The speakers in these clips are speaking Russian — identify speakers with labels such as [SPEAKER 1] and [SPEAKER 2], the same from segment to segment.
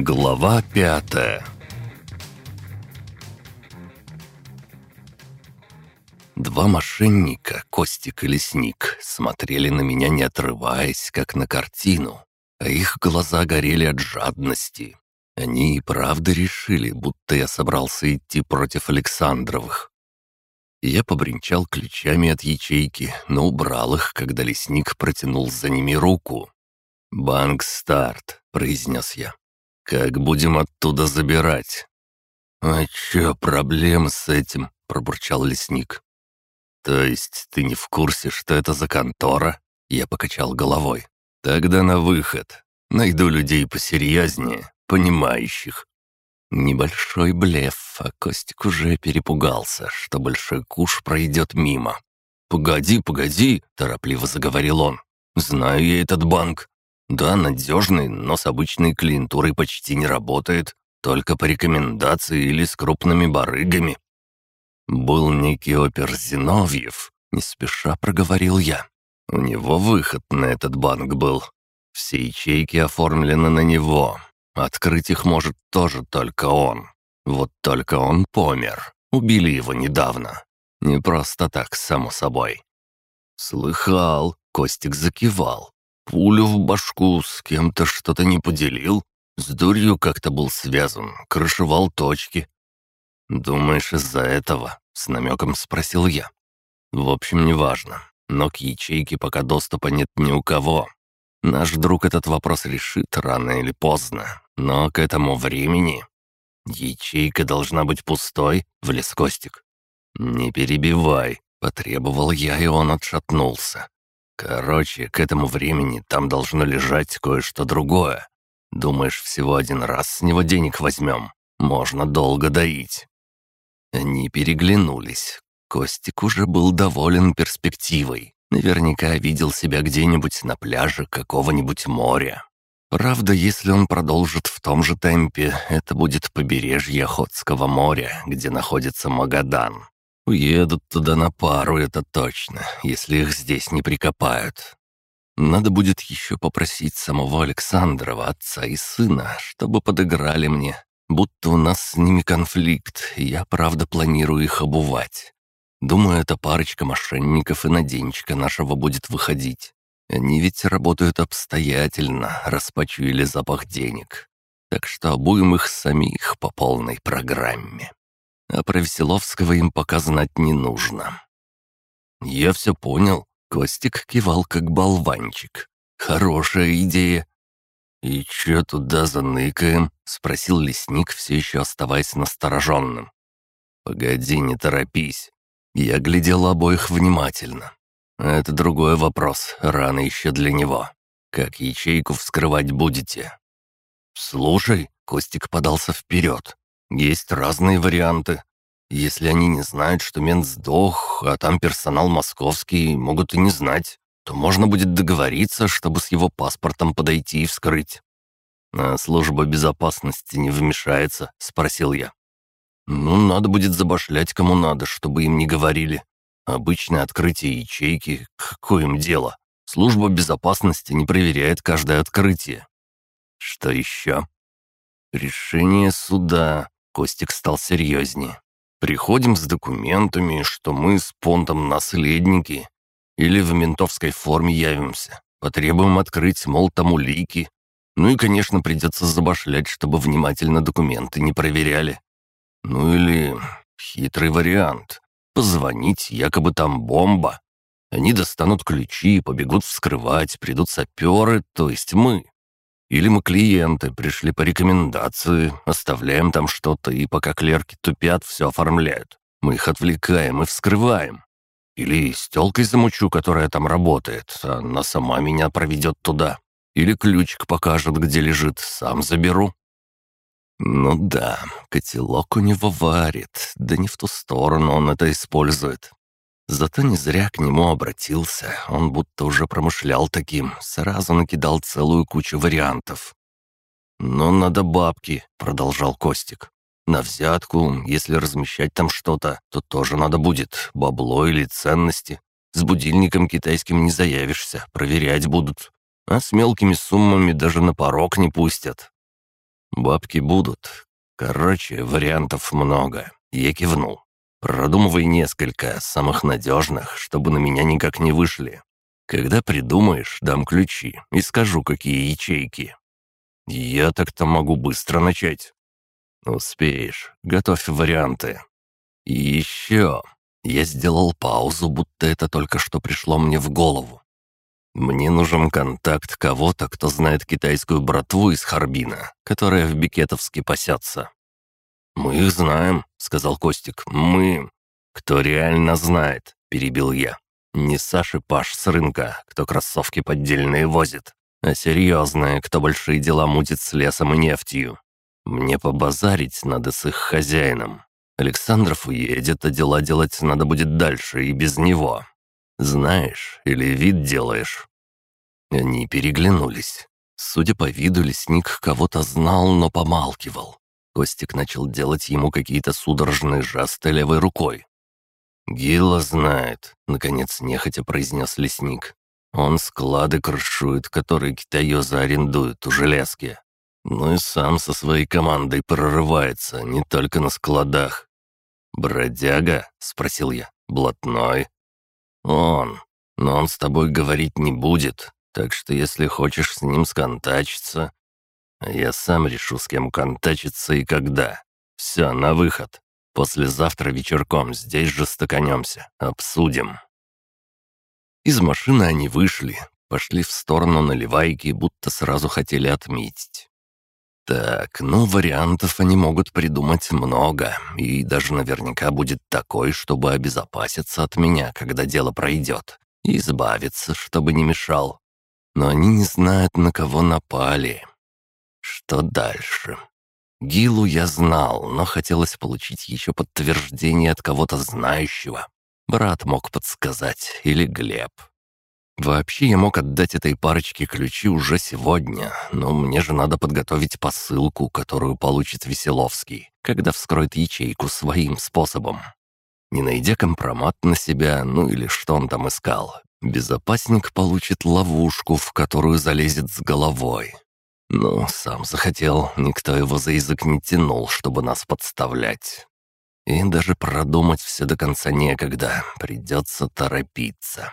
[SPEAKER 1] Глава пятая Два мошенника, Костик и Лесник, смотрели на меня не отрываясь, как на картину, а их глаза горели от жадности. Они и правда решили, будто я собрался идти против Александровых. Я побренчал ключами от ячейки, но убрал их, когда лесник протянул за ними руку. «Банк Старт», — произнес я. «Как будем оттуда забирать?» «А чё, проблемы с этим?» — пробурчал лесник. «То есть ты не в курсе, что это за контора?» Я покачал головой. «Тогда на выход. Найду людей посерьезнее, понимающих. Небольшой блеф, а Костик уже перепугался, что большой куш пройдет мимо. «Погоди, погоди», — торопливо заговорил он. «Знаю я этот банк. Да, надежный, но с обычной клиентурой почти не работает. Только по рекомендации или с крупными барыгами». «Был некий опер Зиновьев», — не спеша проговорил я. «У него выход на этот банк был. Все ячейки оформлены на него, Открыть их может тоже только он. Вот только он помер. Убили его недавно. Не просто так, само собой. Слыхал, Костик закивал. Пулю в башку с кем-то что-то не поделил. С дурью как-то был связан, крышевал точки. «Думаешь, из-за этого?» — с намеком спросил я. «В общем, неважно. Но к ячейке пока доступа нет ни у кого. Наш друг этот вопрос решит рано или поздно, но к этому времени... Ячейка должна быть пустой, влез Костик. «Не перебивай», — потребовал я, и он отшатнулся. «Короче, к этому времени там должно лежать кое-что другое. Думаешь, всего один раз с него денег возьмем? Можно долго доить». Они переглянулись. Костик уже был доволен перспективой. Наверняка видел себя где-нибудь на пляже какого-нибудь моря. Правда, если он продолжит в том же темпе, это будет побережье Охотского моря, где находится Магадан. Уедут туда на пару, это точно, если их здесь не прикопают. Надо будет еще попросить самого Александрова, отца и сына, чтобы подыграли мне, будто у нас с ними конфликт, и я, правда, планирую их обувать. Думаю, эта парочка мошенников и на денечка нашего будет выходить. Они ведь работают обстоятельно, распачуяли запах денег. Так что обуем их самих по полной программе. А про Веселовского им пока знать не нужно. «Я все понял», — Костик кивал как болванчик. «Хорошая идея». «И чё туда заныкаем?» — спросил лесник, все еще оставаясь настороженным. «Погоди, не торопись. Я глядел обоих внимательно. Это другой вопрос, рано еще для него. Как ячейку вскрывать будете? Слушай, Костик подался вперед. Есть разные варианты. Если они не знают, что мент сдох, а там персонал московский, могут и не знать, то можно будет договориться, чтобы с его паспортом подойти и вскрыть. «А служба безопасности не вмешается?» — спросил я. «Ну, надо будет забашлять кому надо, чтобы им не говорили. Обычное открытие ячейки, какое им дело? Служба безопасности не проверяет каждое открытие». «Что еще?» «Решение суда». Костик стал серьезнее. «Приходим с документами, что мы с Понтом наследники. Или в ментовской форме явимся. Потребуем открыть, мол, там улики. Ну и, конечно, придется забашлять, чтобы внимательно документы не проверяли. Ну или хитрый вариант. Позвонить, якобы там бомба. Они достанут ключи побегут вскрывать, придут саперы, то есть мы. Или мы клиенты, пришли по рекомендации, оставляем там что-то, и пока клерки тупят, все оформляют. Мы их отвлекаем и вскрываем. Или с тёлкой замучу, которая там работает, она сама меня проведет туда. Или ключик покажет, где лежит, сам заберу. Ну да, котелок у него варит, да не в ту сторону он это использует. Зато не зря к нему обратился, он будто уже промышлял таким, сразу накидал целую кучу вариантов. «Но надо бабки», — продолжал Костик. «На взятку, если размещать там что-то, то тоже надо будет, бабло или ценности. С будильником китайским не заявишься, проверять будут. А с мелкими суммами даже на порог не пустят. Бабки будут. Короче, вариантов много. Я кивнул. Продумывай несколько, самых надежных, чтобы на меня никак не вышли. Когда придумаешь, дам ключи и скажу, какие ячейки. Я так-то могу быстро начать. Успеешь. Готовь варианты. И еще. Я сделал паузу, будто это только что пришло мне в голову. Мне нужен контакт кого-то, кто знает китайскую братву из Харбина, которая в Бикетовске пасется. «Мы их знаем», — сказал Костик. «Мы...» «Кто реально знает?» — перебил я. «Не Саши Паш с рынка, кто кроссовки поддельные возит, а серьезные, кто большие дела мутит с лесом и нефтью. Мне побазарить надо с их хозяином. Александров уедет, а дела делать надо будет дальше и без него. Знаешь или вид делаешь?» Они переглянулись. Судя по виду, лесник кого-то знал, но помалкивал. Костик начал делать ему какие-то судорожные жесты левой рукой. «Гила знает», — наконец нехотя произнес лесник. «Он склады крышует, которые китаёзы арендуют у железки. Ну и сам со своей командой прорывается, не только на складах». «Бродяга?» — спросил я. «Блатной?» «Он. Но он с тобой говорить не будет, так что если хочешь с ним сконтачиться, я сам решу, с кем контачиться и когда. Все, на выход. Послезавтра вечерком здесь же стаканемся. Обсудим». Из машины они вышли, пошли в сторону наливайки, будто сразу хотели отметить. Так, ну, вариантов они могут придумать много, и даже наверняка будет такой, чтобы обезопаситься от меня, когда дело пройдет, и избавиться, чтобы не мешал. Но они не знают, на кого напали. Что дальше? Гилу я знал, но хотелось получить еще подтверждение от кого-то знающего. Брат мог подсказать, или Глеб. Вообще я мог отдать этой парочке ключи уже сегодня, но мне же надо подготовить посылку, которую получит Веселовский, когда вскроет ячейку своим способом. Не найдя компромат на себя, ну или что он там искал, безопасник получит ловушку, в которую залезет с головой. Ну, сам захотел, никто его за язык не тянул, чтобы нас подставлять. И даже продумать все до конца некогда, придется торопиться.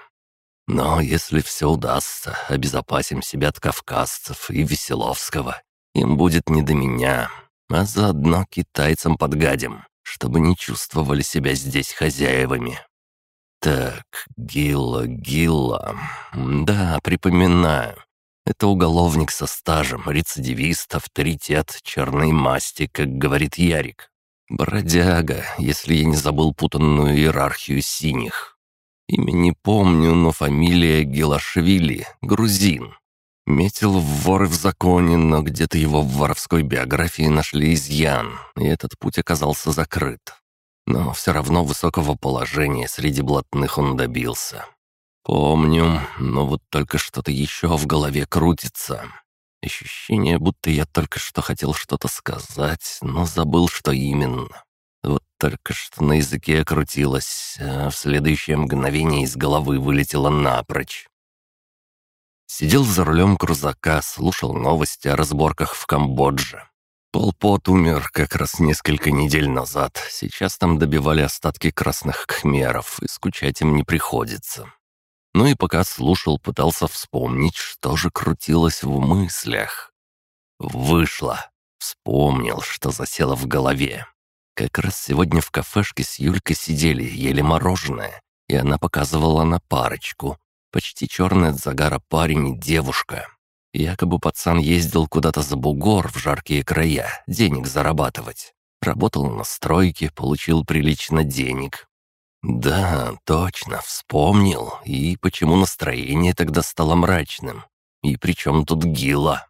[SPEAKER 1] Но если все удастся, обезопасим себя от кавказцев и Веселовского. Им будет не до меня, а заодно китайцам подгадим, чтобы не чувствовали себя здесь хозяевами. Так, Гилла, Гилла. Да, припоминаю. Это уголовник со стажем, рецидивист, авторитет, черной масти, как говорит Ярик. Бродяга, если я не забыл путанную иерархию синих. Имя не помню, но фамилия Гелашвили, грузин. Метил в воры в законе, но где-то его в воровской биографии нашли изъян, и этот путь оказался закрыт. Но все равно высокого положения среди блатных он добился. «Помню, но вот только что-то еще в голове крутится. Ощущение, будто я только что хотел что-то сказать, но забыл, что именно. Вот только что на языке крутилось, а в следующее мгновение из головы вылетело напрочь. Сидел за рулем крузака, слушал новости о разборках в Камбодже. Полпот умер как раз несколько недель назад. Сейчас там добивали остатки красных кхмеров, и скучать им не приходится. Ну и пока слушал, пытался вспомнить, что же крутилось в мыслях. Вышло. Вспомнил, что засело в голове. Как раз сегодня в кафешке с Юлькой сидели, ели мороженое, и она показывала на парочку. Почти черный от загара парень и девушка. Якобы пацан ездил куда-то за бугор в жаркие края, денег зарабатывать. Работал на стройке, получил прилично денег. «Да, точно, вспомнил. И почему настроение тогда стало мрачным? И при чем тут Гила?»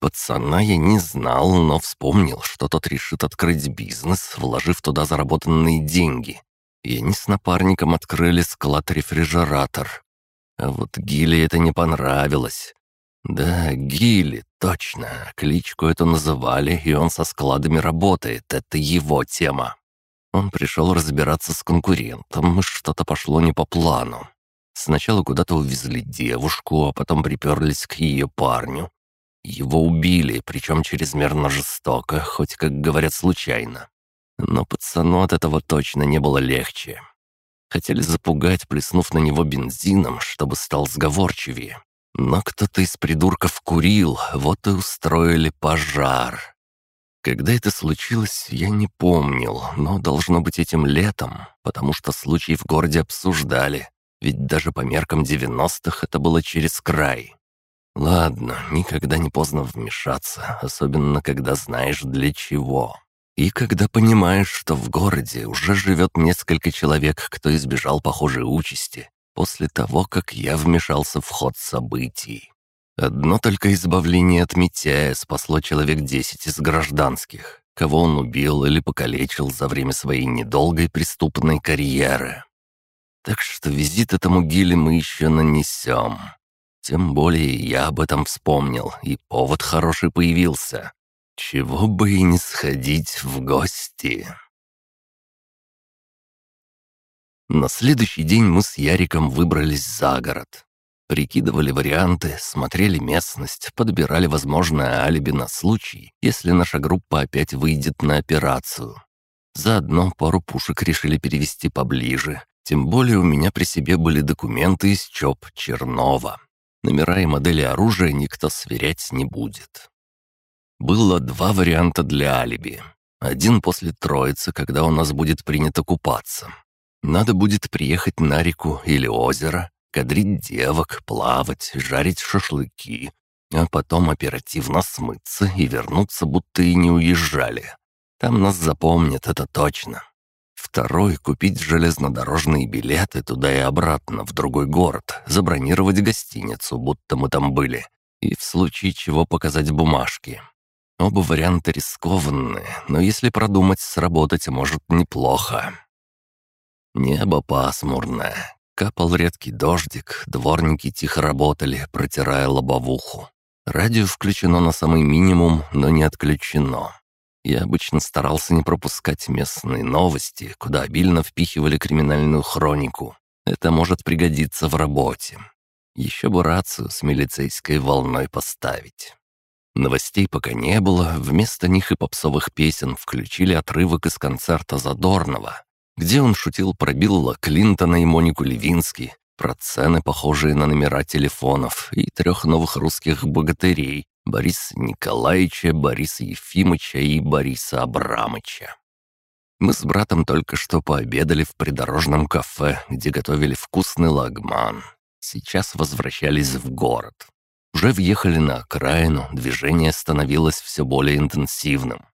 [SPEAKER 1] Пацана я не знал, но вспомнил, что тот решит открыть бизнес, вложив туда заработанные деньги. И они с напарником открыли склад-рефрижератор. А вот Гиле это не понравилось. Да, Гиле, точно. Кличку эту называли, и он со складами работает. Это его тема. Он пришел разбираться с конкурентом, что-то пошло не по плану. Сначала куда-то увезли девушку, а потом приперлись к ее парню. Его убили, причем чрезмерно жестоко, хоть, как говорят, случайно. Но пацану от этого точно не было легче. Хотели запугать, плеснув на него бензином, чтобы стал сговорчивее. Но кто-то из придурков курил, вот и устроили пожар. Когда это случилось, я не помнил, но должно быть этим летом, потому что случай в городе обсуждали, ведь даже по меркам девяностых это было через край. Ладно, никогда не поздно вмешаться, особенно когда знаешь для чего. И когда понимаешь, что в городе уже живет несколько человек, кто избежал похожей участи, после того, как я вмешался в ход событий. Одно только избавление от Митяя спасло человек десять из гражданских, кого он убил или покалечил за время своей недолгой преступной карьеры. Так что визит этому Гиле мы еще нанесем. Тем более я об этом вспомнил, и повод хороший появился. Чего бы и не сходить в гости. На следующий день мы с Яриком выбрались за город. Прикидывали варианты, смотрели местность, подбирали возможное алиби на случай, если наша группа опять выйдет на операцию. Заодно пару пушек решили перевести поближе, тем более у меня при себе были документы из ЧОП Чернова. Номера и модели оружия никто сверять не будет. Было два варианта для алиби. Один после Троицы, когда у нас будет принято купаться. Надо будет приехать на реку или озеро, кадрить девок, плавать, жарить шашлыки, а потом оперативно смыться и вернуться, будто и не уезжали. Там нас запомнят, это точно. Второй — купить железнодорожные билеты туда и обратно, в другой город, забронировать гостиницу, будто мы там были, и в случае чего показать бумажки. Оба варианта рискованные, но если продумать, сработать может неплохо. Небо пасмурное. Капал редкий дождик, дворники тихо работали, протирая лобовуху. Радио включено на самый минимум, но не отключено. Я обычно старался не пропускать местные новости, куда обильно впихивали криминальную хронику. Это может пригодиться в работе. Еще бы рацию с милицейской волной поставить. Новостей пока не было, вместо них и попсовых песен включили отрывок из концерта Задорнова, где он шутил про Билла Клинтона и Монику Левински, про цены, похожие на номера телефонов, и трех новых русских богатырей — Бориса Николаевича, Бориса Ефимовича и Бориса Абрамыча. Мы с братом только что пообедали в придорожном кафе, где готовили вкусный лагман. Сейчас возвращались в город. Уже въехали на окраину, движение становилось все более интенсивным.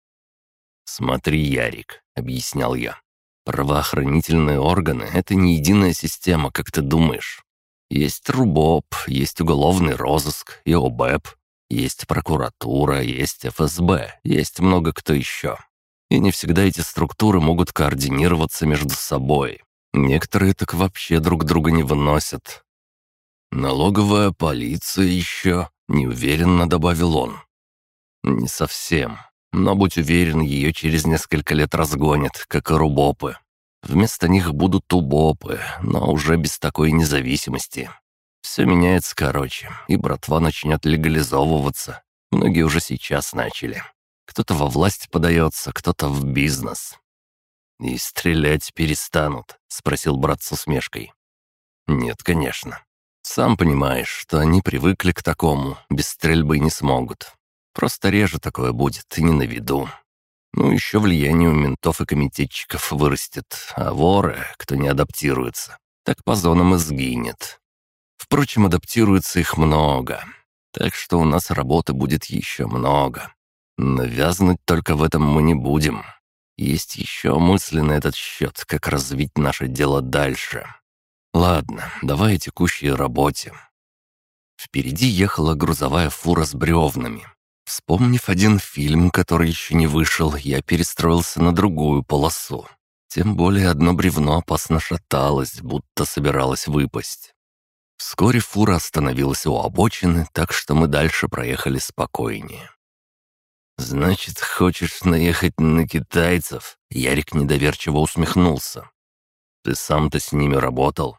[SPEAKER 1] «Смотри, Ярик», — объяснял я, Правоохранительные органы — это не единая система, как ты думаешь. Есть РУБОП, есть уголовный розыск и ОБЭП, есть прокуратура, есть ФСБ, есть много кто еще. И не всегда эти структуры могут координироваться между собой. Некоторые так вообще друг друга не выносят. «Налоговая полиция еще», — неуверенно добавил он. «Не совсем. Но будь уверен, ее через несколько лет разгонят, как и рубопы. Вместо них будут убопы, но уже без такой независимости. Все меняется короче, и братва начнет легализовываться. Многие уже сейчас начали. Кто-то во власть подается, кто-то в бизнес. «И стрелять перестанут?» — спросил брат с усмешкой. «Нет, конечно. Сам понимаешь, что они привыкли к такому, без стрельбы не смогут. Просто реже такое будет и не на виду. Ну, еще влияние у ментов и комитетчиков вырастет, а воры, кто не адаптируется, так по зонам и сгинет. Впрочем, адаптируется их много, так что у нас работы будет еще много. Навязнуть только в этом мы не будем. Есть еще мысли на этот счет, как развить наше дело дальше. Ладно, давай о текущей работе. Впереди ехала грузовая фура с бревнами. Вспомнив один фильм, который еще не вышел, я перестроился на другую полосу. Тем более одно бревно опасно шаталось, будто собиралось выпасть. Вскоре фура остановилась у обочины, так что мы дальше проехали спокойнее. «Значит, хочешь наехать на китайцев?» Ярик недоверчиво усмехнулся. «Ты сам-то с ними работал?»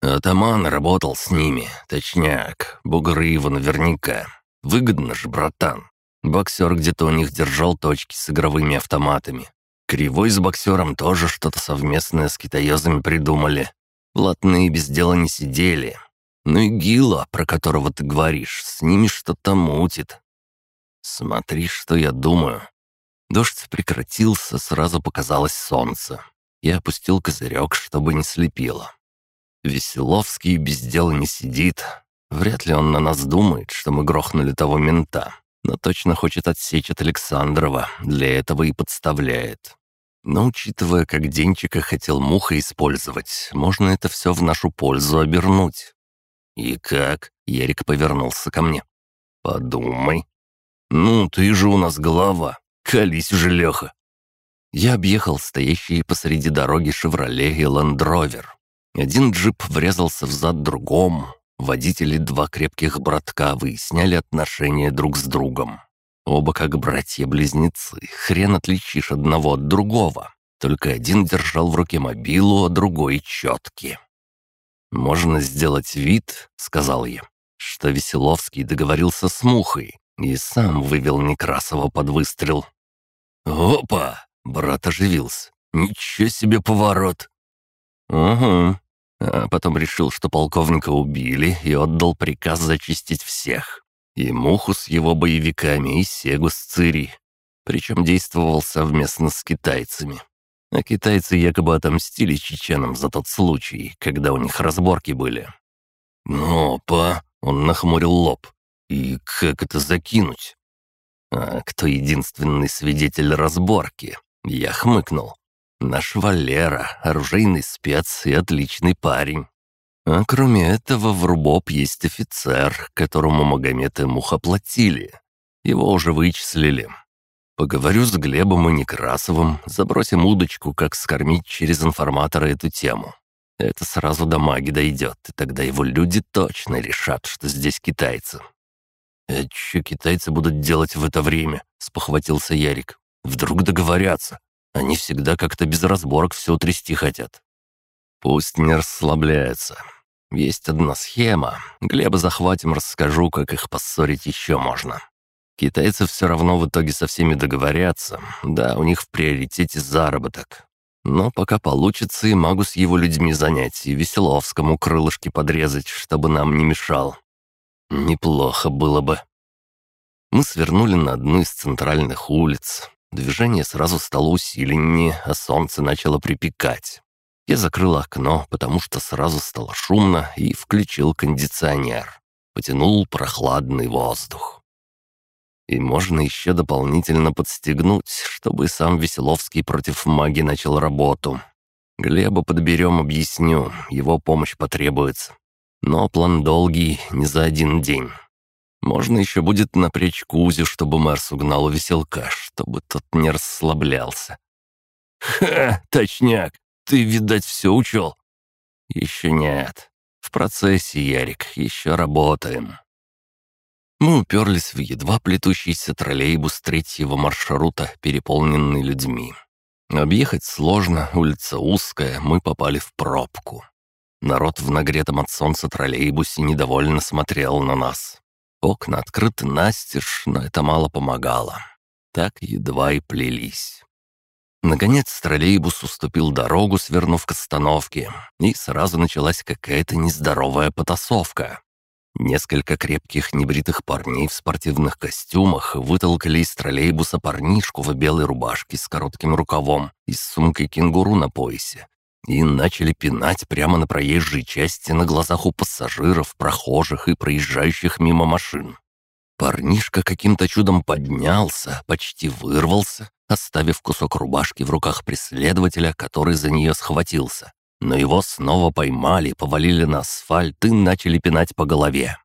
[SPEAKER 1] «Атаман работал с ними, точняк, бугры его наверняка. Выгодно ж, братан. Боксер где-то у них держал точки с игровыми автоматами. Кривой с боксером тоже что-то совместное с китаёзами придумали. Блатные без дела не сидели. Ну и Гила, про которого ты говоришь, с ними что-то мутит. Смотри, что я думаю. Дождь прекратился, сразу показалось солнце. Я опустил козырек, чтобы не слепило. Веселовский без дела не сидит. Вряд ли он на нас думает, что мы грохнули того мента но точно хочет отсечь от Александрова, для этого и подставляет. Но учитывая, как Денчика хотел муха использовать, можно это все в нашу пользу обернуть. «И как?» — Ярик повернулся ко мне. «Подумай». «Ну, ты же у нас голова. Колись уже, Леха». Я объехал стоящие посреди дороги «Шевроле» и «Ландровер». Один джип врезался в зад другому, Водители два крепких братка выясняли отношения друг с другом. Оба как братья-близнецы, хрен отличишь одного от другого. Только один держал в руке мобилу, а другой — четки. «Можно сделать вид», — сказал я, — что Веселовский договорился с Мухой и сам вывел Некрасова под выстрел. «Опа!» — брат оживился. «Ничего себе поворот!» «Угу, а потом решил, что полковника убили, и отдал приказ зачистить всех. И Муху с его боевиками, и Сегу с Цири. Причем действовал совместно с китайцами. А китайцы якобы отомстили чеченам за тот случай, когда у них разборки были. «Ну, па!» — он нахмурил лоб. «И как это закинуть?» «А кто единственный свидетель разборки?» Я хмыкнул. Наш Валера, оружейный спец и отличный парень. А кроме этого, в Рубоп есть офицер, которому Магомед и Муха платили. Его уже вычислили. Поговорю с Глебом и Некрасовым, забросим удочку, как скормить через информатора эту тему. Это сразу до маги дойдет, и тогда его люди точно решат, что здесь китайцы. «А что китайцы будут делать в это время?» — спохватился Ярик. «Вдруг договорятся? Они всегда как-то без разборок все утрясти хотят. Пусть не расслабляются. Есть одна схема. Глеба захватим, расскажу, как их поссорить еще можно. Китайцы все равно в итоге со всеми договорятся. Да, у них в приоритете заработок. Но пока получится, и могу с его людьми занять, и Веселовскому крылышки подрезать, чтобы нам не мешал. Неплохо было бы. Мы свернули на одну из центральных улиц. Движение сразу стало усиленнее, а солнце начало припекать. Я закрыл окно, потому что сразу стало шумно, и включил кондиционер. Потянул прохладный воздух. И можно еще дополнительно подстегнуть, чтобы сам Веселовский против маги начал работу. Глеба подберем, объясню, его помощь потребуется. Но план долгий, не за один день. Можно еще будет напрячь Кузю, чтобы Марс угнал у веселка, чтобы тот не расслаблялся. «Ха, точняк! Ты, видать, все учел?» «Еще нет. В процессе, Ярик, еще работаем». Мы уперлись в едва плетущийся троллейбус третьего маршрута, переполненный людьми. Объехать сложно, улица узкая, мы попали в пробку. Народ в нагретом от солнца троллейбусе недовольно смотрел на нас. Окна открыты настежь, но это мало помогало. Так едва и плелись. Наконец троллейбус уступил дорогу, свернув к остановке, и сразу началась какая-то нездоровая потасовка. Несколько крепких небритых парней в спортивных костюмах вытолкали из троллейбуса парнишку в белой рубашке с коротким рукавом и с сумкой кенгуру на поясе и начали пинать прямо на проезжей части на глазах у пассажиров, прохожих и проезжающих мимо машин. Парнишка каким-то чудом поднялся, почти вырвался, оставив кусок рубашки в руках преследователя, который за нее схватился. Но его снова поймали, повалили на асфальт и начали пинать по голове.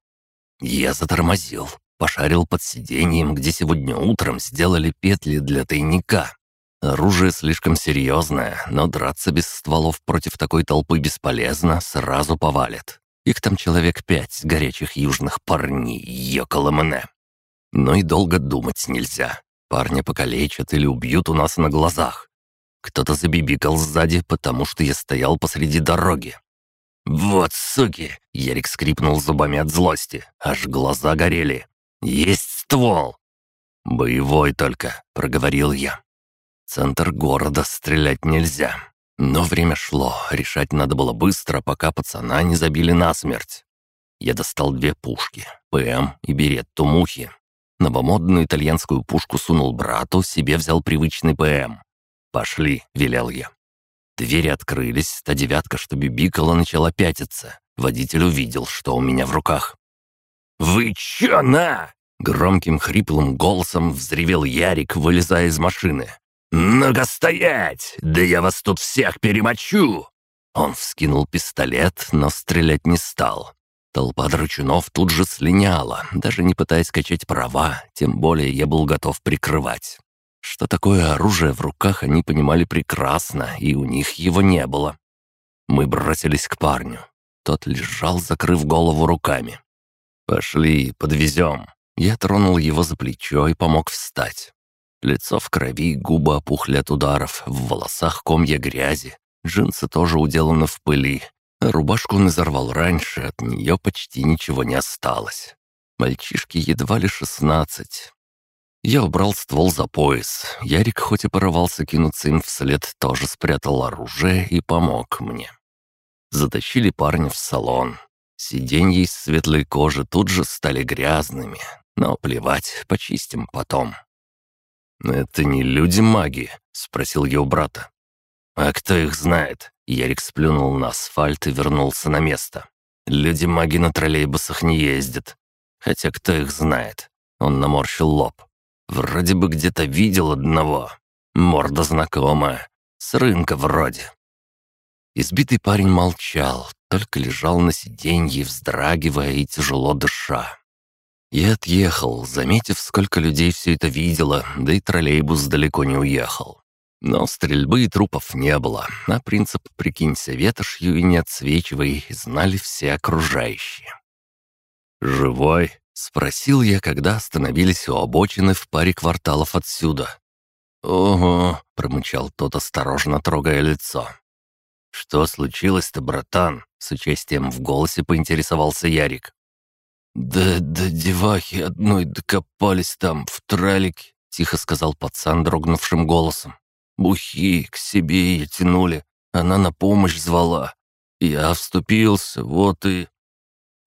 [SPEAKER 1] Я затормозил, пошарил под сиденьем, где сегодня утром сделали петли для тайника. Оружие слишком серьезное, но драться без стволов против такой толпы бесполезно, сразу повалят. Их там человек пять, горячих южных парней, ёкало мне. Но и долго думать нельзя. Парня покалечат или убьют у нас на глазах. Кто-то забибикал сзади, потому что я стоял посреди дороги. «Вот суки!» — Ярик скрипнул зубами от злости, аж глаза горели. «Есть ствол!» «Боевой только», — проговорил я. «Центр города, стрелять нельзя. Но время шло, решать надо было быстро, пока пацана не забили насмерть. Я достал две пушки, ПМ и беретту мухи. Новомодную итальянскую пушку сунул брату, себе взял привычный ПМ. «Пошли», — велел я. Двери открылись, та девятка, что бибикала, начала пятиться. Водитель увидел, что у меня в руках. «Вы чё, на?» Громким хриплым голосом взревел Ярик, вылезая из машины. «Ну-ка стоять! Да я вас тут всех перемочу!» Он вскинул пистолет, но стрелять не стал. Толпа драчунов тут же слиняла, даже не пытаясь качать права, тем более я был готов прикрывать. Что такое оружие в руках, они понимали прекрасно, и у них его не было. Мы бросились к парню. Тот лежал, закрыв голову руками. «Пошли, подвезем». Я тронул его за плечо и помог встать. Лицо в крови, губы опухли от ударов, в волосах комья грязи. Джинсы тоже уделаны в пыли. Рубашку он изорвал раньше, от нее почти ничего не осталось. Мальчишке едва ли шестнадцать. Я убрал ствол за пояс. Ярик, хоть и порывался кинуться им вслед, тоже спрятал оружие и помог мне. Затащили парня в салон. Сиденья из светлой кожи тут же стали грязными, но плевать, почистим потом. «Это не люди-маги?» — спросил я у брата. «А кто их знает?» Ярик сплюнул на асфальт и вернулся на место. «Люди-маги на троллейбусах не ездят. Хотя кто их знает?» Он наморщил лоб. Вроде бы где-то видел одного. Морда знакомая. С рынка вроде. Избитый парень молчал, только лежал на сиденье, вздрагивая и тяжело дыша. Я отъехал, заметив, сколько людей все это видело, да и троллейбус далеко не уехал. Но стрельбы и трупов не было, а принцип «прикинься ветошью и не отсвечивай» знали все окружающие. «Живой?» Спросил я, когда остановились у обочины в паре кварталов отсюда. «Ого», — промычал тот, осторожно трогая лицо. «Что случилось-то, братан?» — с участием в голосе поинтересовался Ярик. «Да, да девахи одной докопались там, в тралике», — тихо сказал пацан дрогнувшим голосом. «Бухи к себе ее тянули, она на помощь звала. Я вступился, вот и...»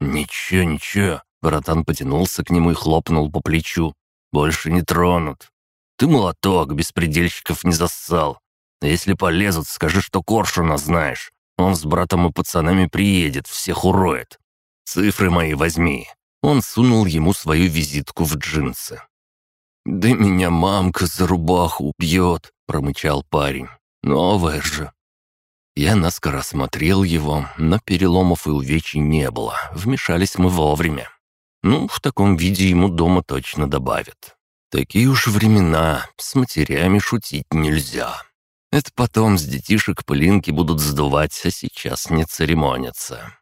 [SPEAKER 1] «Ничего, ничего, Братан потянулся к нему и хлопнул по плечу. «Больше не тронут. Ты молоток, беспредельщиков не зассал. Если полезут, скажи, что Коршуна знаешь. Он с братом и пацанами приедет, всех уроет. Цифры мои возьми». Он сунул ему свою визитку в джинсы. «Да меня мамка за рубаху убьет», — промычал парень. «Новая же». Я наскоро осмотрел его, но переломов и увечий не было. Вмешались мы вовремя. Ну, в таком виде ему дома точно добавят. Такие уж времена, с матерями шутить нельзя. Это потом с детишек пылинки будут сдувать, а сейчас не церемонятся.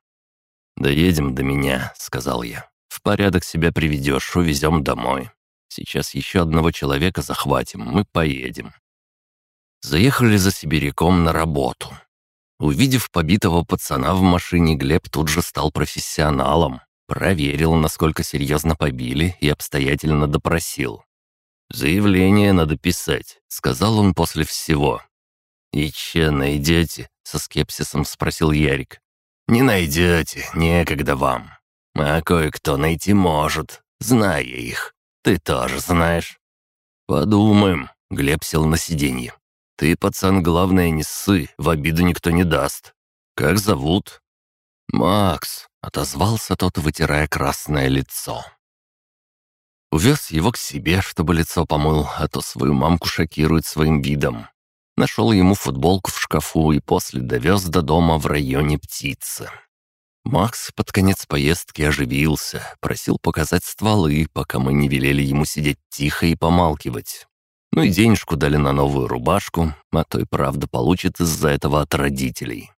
[SPEAKER 1] «Доедем до меня», — сказал я. «В порядок себя приведешь, увезем домой. Сейчас еще одного человека захватим, мы поедем». Заехали за сибиряком на работу. Увидев побитого пацана в машине, Глеб тут же стал профессионалом. Проверил, насколько серьезно побили, и обстоятельно допросил. «Заявление надо писать», — сказал он после всего. «И че, найдете?» — со скепсисом спросил Ярик. «Не найдете, некогда вам. А кое-кто найти может, зная их. Ты тоже знаешь». «Подумаем», — Глеб сел на сиденье. «Ты, пацан, главное, не ссы, в обиду никто не даст. Как зовут?» «Макс», — отозвался тот, вытирая красное лицо. Увез его к себе, чтобы лицо помыл, а то свою мамку шокирует своим видом. Нашел ему футболку в шкафу и после довез до дома в районе птицы. Макс под конец поездки оживился, просил показать стволы, пока мы не велели ему сидеть тихо и помалкивать. Ну и денежку дали на новую рубашку, а то и правда получит из-за этого от родителей.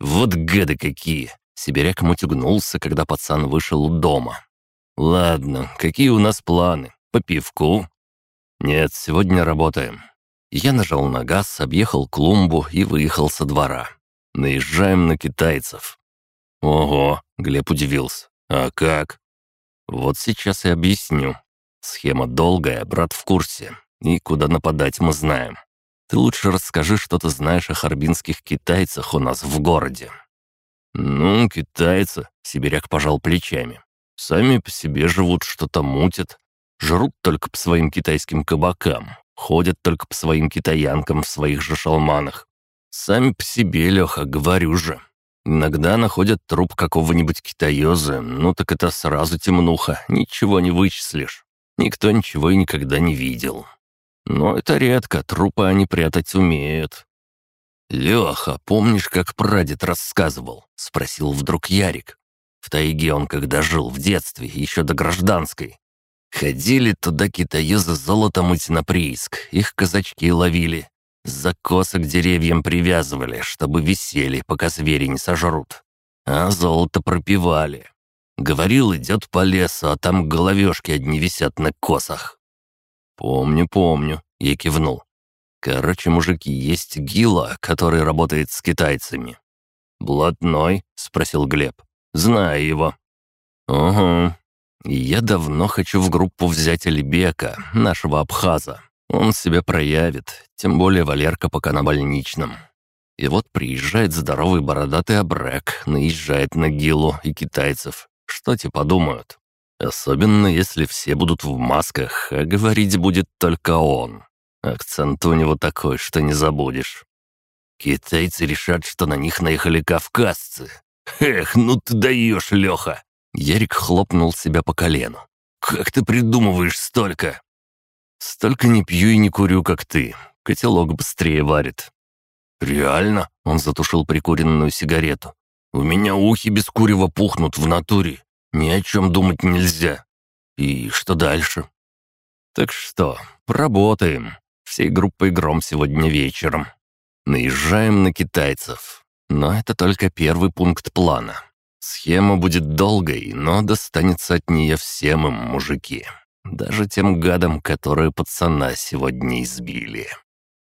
[SPEAKER 1] «Вот гады какие!» Сибиряк мутюгнулся, когда пацан вышел у дома. «Ладно, какие у нас планы? По пивку?» «Нет, сегодня работаем». Я нажал на газ, объехал клумбу и выехал со двора. «Наезжаем на китайцев». «Ого!» — Глеб удивился. «А как?» Вот сейчас и объясню. Схема долгая, брат в курсе. И куда нападать мы знаем. Ты лучше расскажи, что ты знаешь о харбинских китайцах у нас в городе». «Ну, китайцы», — сибиряк пожал плечами. «Сами по себе живут, что-то мутят. Жрут только по своим китайским кабакам, ходят только по своим китаянкам в своих же шалманах. Сами по себе, Леха, говорю же. Иногда находят труп какого-нибудь китаёза, ну так это сразу темнуха, ничего не вычислишь. Никто ничего и никогда не видел. Но это редко, трупы они прятать умеют. «Леха, помнишь, как прадед рассказывал?» — спросил вдруг Ярик. В тайге он когда жил, в детстве, еще до гражданской. Ходили туда китаёзы золото мыть на прииск, их казачки ловили. За косы к деревьям привязывали, чтобы висели, пока звери не сожрут. А золото пропивали. Говорил, идет по лесу, а там головешки одни висят на косах. «Помню, помню», — я кивнул. «Короче, мужики, есть Гила, который работает с китайцами». «Блатной?» — спросил Глеб. «Знаю его». «Угу. Я давно хочу в группу взять Алибека, нашего Абхаза. Он себя проявит, тем более Валерка пока на больничном. И вот приезжает здоровый бородатый абрек, наезжает на Гилу и китайцев. Что те подумают? Особенно, если все будут в масках, а говорить будет только он. Акцент у него такой, что не забудешь. Китайцы решат, что на них наехали кавказцы. Эх, ну ты даешь, Леха! Ярик хлопнул себя по колену. «Как ты придумываешь столько?» «Столько не пью и не курю, как ты. Котелок быстрее варит». «Реально?» — он затушил прикуренную сигарету. «У меня ухи без курева пухнут в натуре. Ни о чем думать нельзя. И что дальше?» «Так что, работаем. Всей группой гром сегодня вечером. Наезжаем на китайцев. Но это только первый пункт плана. Схема будет долгой, но достанется от нее всем им, мужики. Даже тем гадам, которые пацана сегодня избили.